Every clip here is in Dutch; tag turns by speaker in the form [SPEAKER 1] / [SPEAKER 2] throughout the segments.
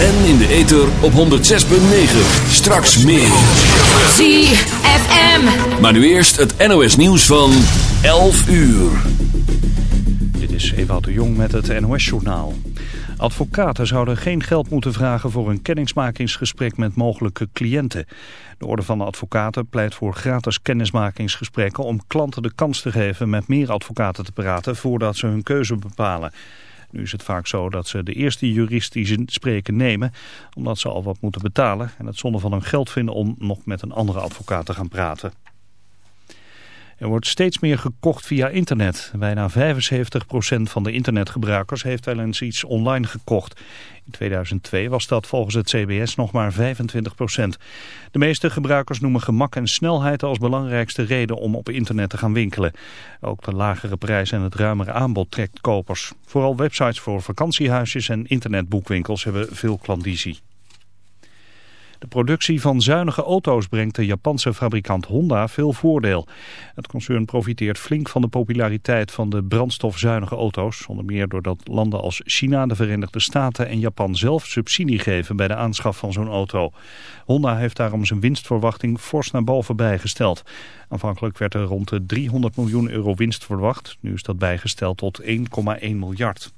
[SPEAKER 1] En in de ether op 106.9. Straks meer.
[SPEAKER 2] ZFM.
[SPEAKER 1] Maar nu eerst het NOS nieuws van 11 uur.
[SPEAKER 3] Dit is Ewout de Jong met het NOS-journaal. Advocaten zouden geen geld moeten vragen voor een kennismakingsgesprek met mogelijke cliënten. De Orde van de Advocaten pleit voor gratis kennismakingsgesprekken om klanten de kans te geven met meer advocaten te praten voordat ze hun keuze bepalen. Nu is het vaak zo dat ze de eerste jurist die ze spreken nemen, omdat ze al wat moeten betalen en het zonde van hun geld vinden om nog met een andere advocaat te gaan praten. Er wordt steeds meer gekocht via internet. Bijna 75% van de internetgebruikers heeft wel eens iets online gekocht. In 2002 was dat volgens het CBS nog maar 25%. De meeste gebruikers noemen gemak en snelheid als belangrijkste reden om op internet te gaan winkelen. Ook de lagere prijs en het ruimere aanbod trekt kopers. Vooral websites voor vakantiehuisjes en internetboekwinkels hebben veel klandizie. De productie van zuinige auto's brengt de Japanse fabrikant Honda veel voordeel. Het concern profiteert flink van de populariteit van de brandstofzuinige auto's. Onder meer doordat landen als China, de Verenigde Staten en Japan zelf subsidie geven bij de aanschaf van zo'n auto. Honda heeft daarom zijn winstverwachting fors naar boven bijgesteld. Aanvankelijk werd er rond de 300 miljoen euro winst verwacht. Nu is dat bijgesteld tot 1,1 miljard.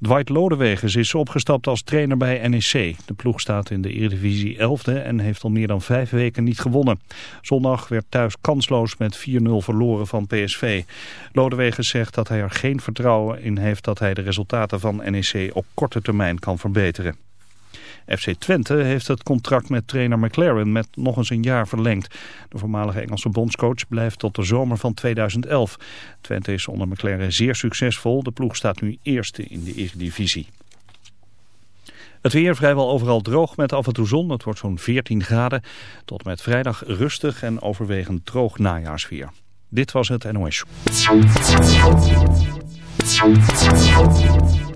[SPEAKER 3] Dwight Lodewegens is opgestapt als trainer bij NEC. De ploeg staat in de Eredivisie 11e en heeft al meer dan vijf weken niet gewonnen. Zondag werd thuis kansloos met 4-0 verloren van PSV. Lodewegens zegt dat hij er geen vertrouwen in heeft dat hij de resultaten van NEC op korte termijn kan verbeteren. FC Twente heeft het contract met trainer McLaren met nog eens een jaar verlengd. De voormalige Engelse bondscoach blijft tot de zomer van 2011. Twente is onder McLaren zeer succesvol. De ploeg staat nu eerste in de Eredivisie. Het weer vrijwel overal droog met af en toe zon. Het wordt zo'n 14 graden. Tot met vrijdag rustig en overwegend droog najaarsweer. Dit was het NOS.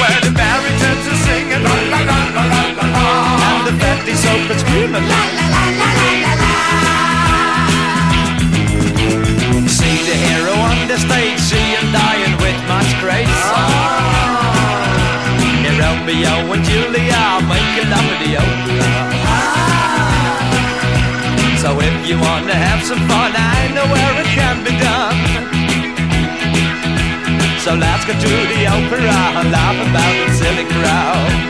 [SPEAKER 4] Where the baritons are singing la la la la la la la. And the fatties open screaming la la la la la la la. See the hero on the stage, see him dying with much grace. Ah. Here Romeo and Julia making love in the opera. Ah. So if you wanna have some fun, I know where it can be done so let's go to the opera and laugh about the silly crowd.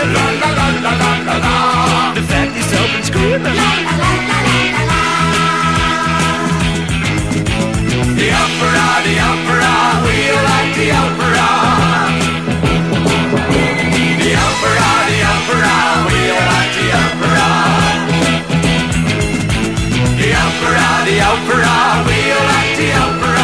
[SPEAKER 4] La la la la la la. The fatties open screaming la la la la the opera, we like the opera.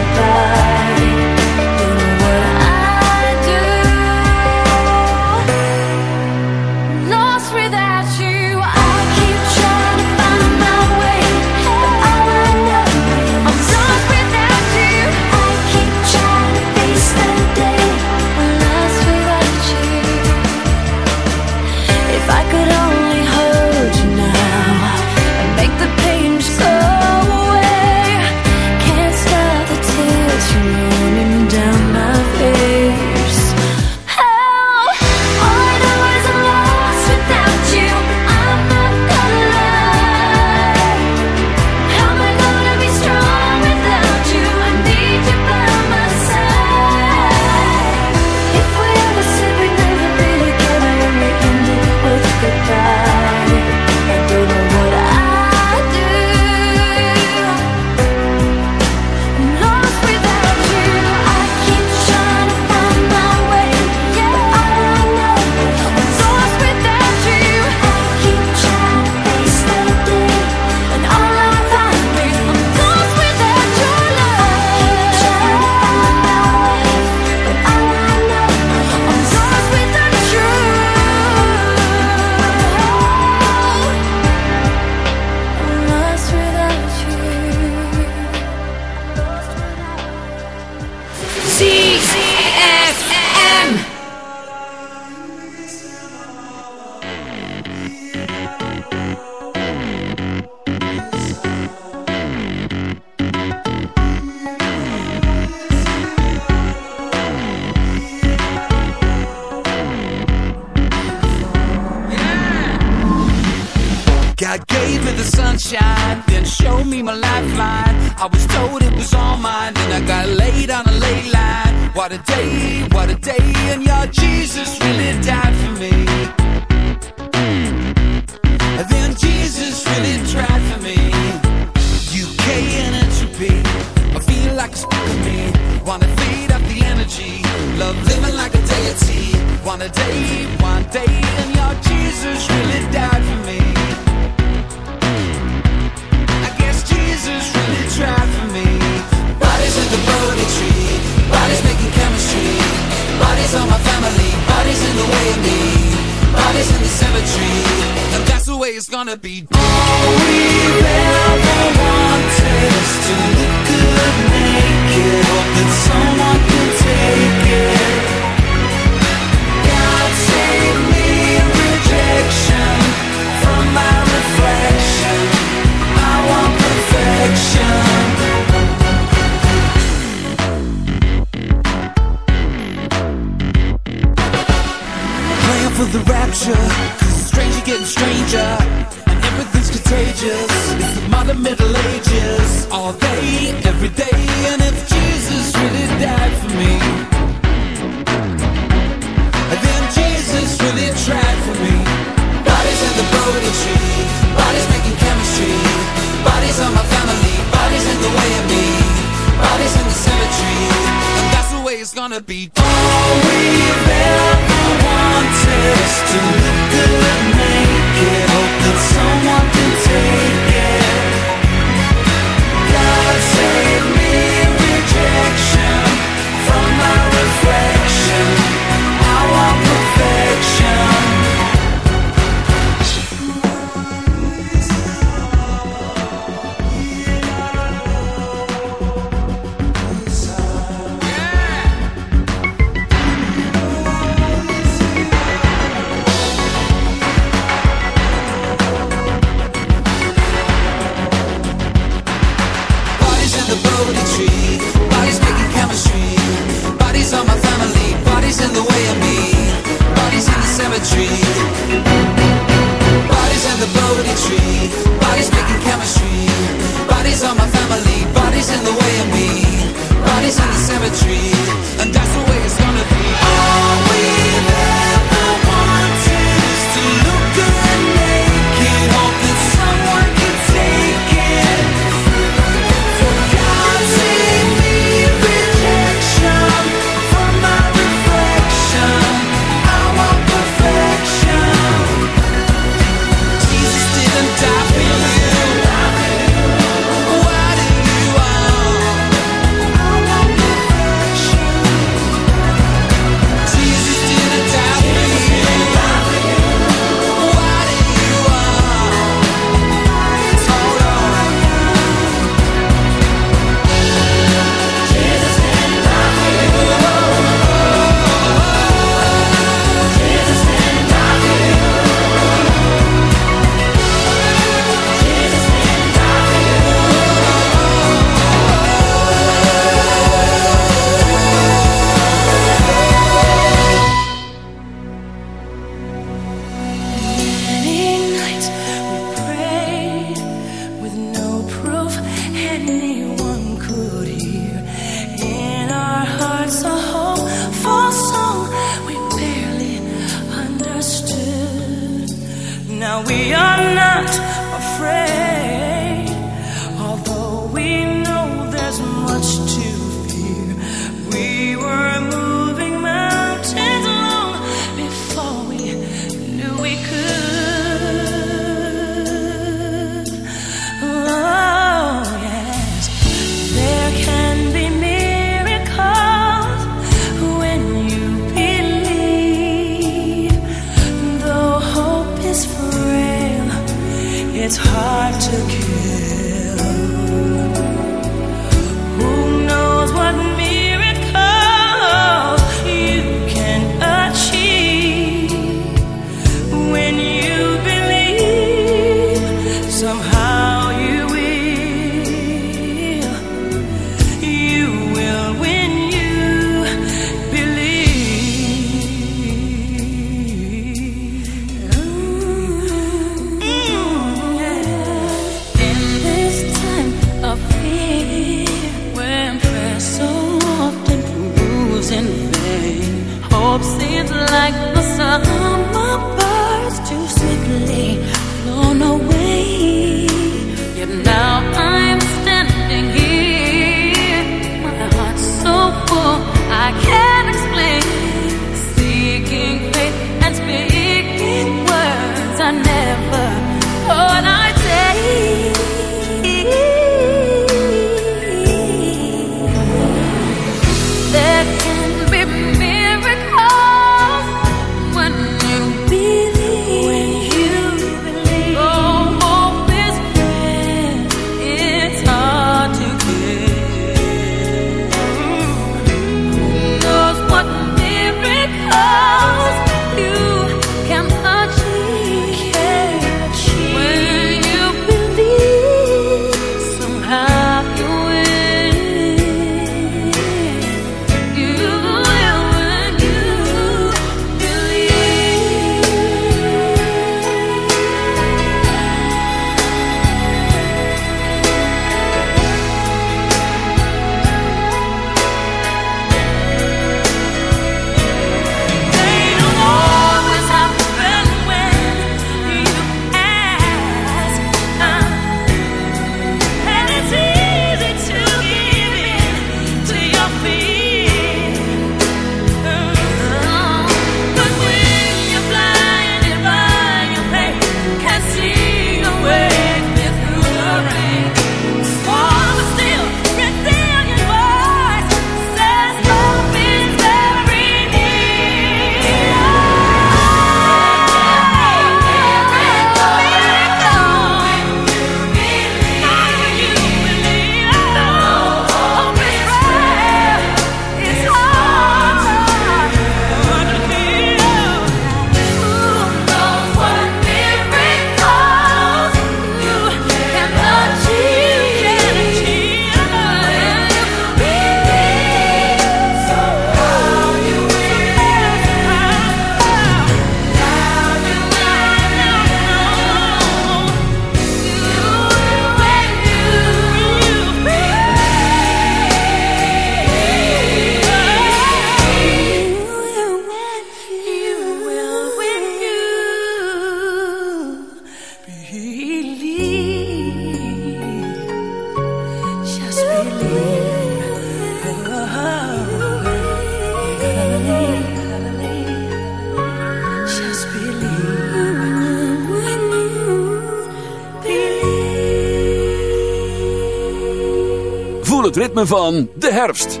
[SPEAKER 1] van de herfst.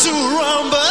[SPEAKER 2] to
[SPEAKER 5] rumble.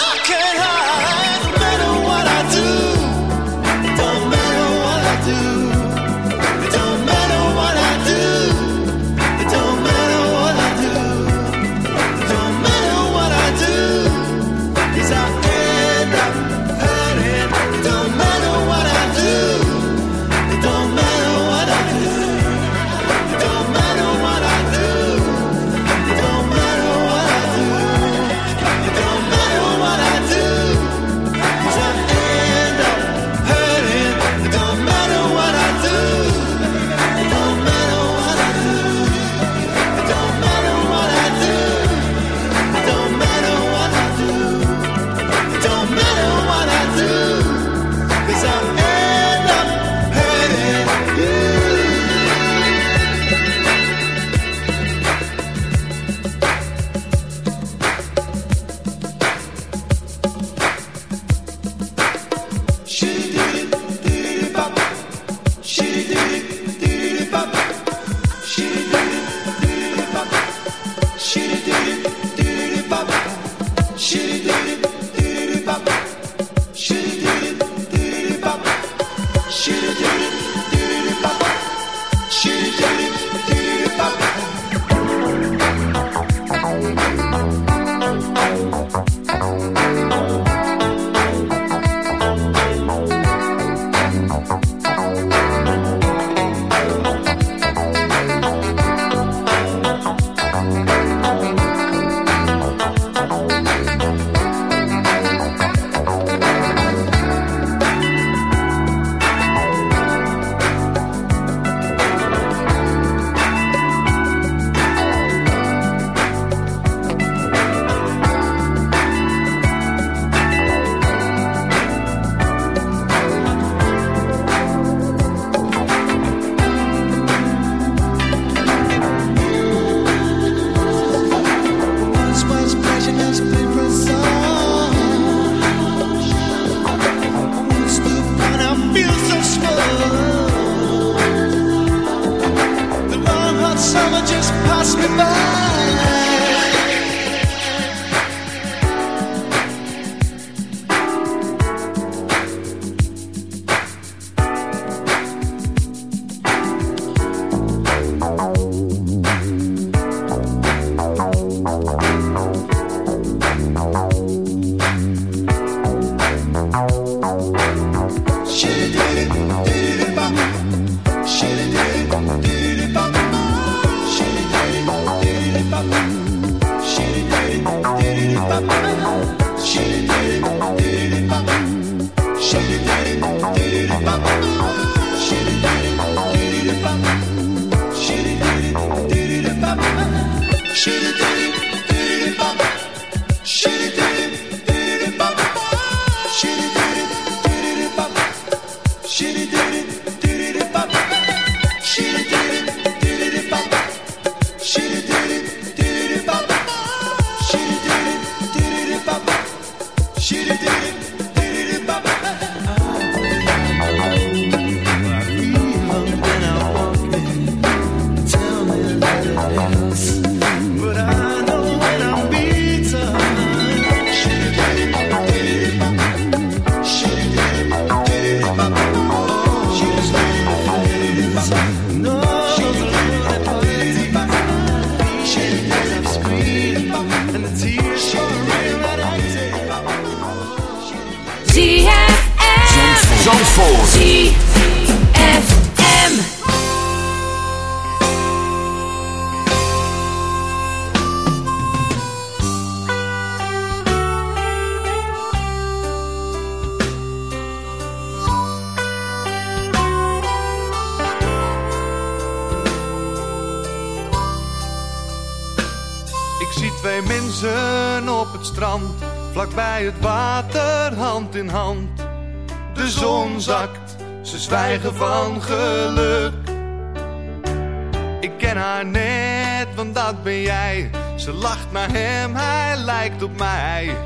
[SPEAKER 5] Ze lacht naar hem, hij lijkt op mij.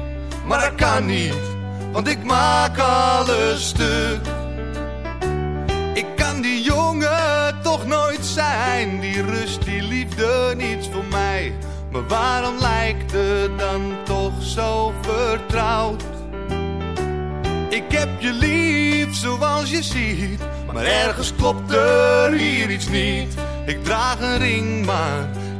[SPEAKER 5] Maar dat kan niet, want ik maak alles stuk. Ik kan die jongen toch nooit zijn, die rust, die liefde, niets voor mij. Maar waarom lijkt het dan toch zo vertrouwd? Ik heb je lief zoals je ziet, maar ergens klopt er hier iets niet. Ik draag een ring, maar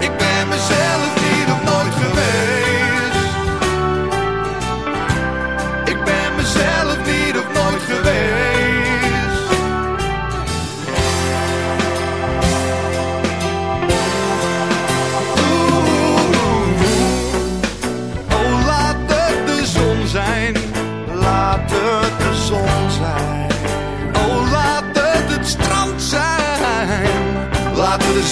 [SPEAKER 5] Ik ben mezelf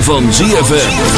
[SPEAKER 6] Van ZFM.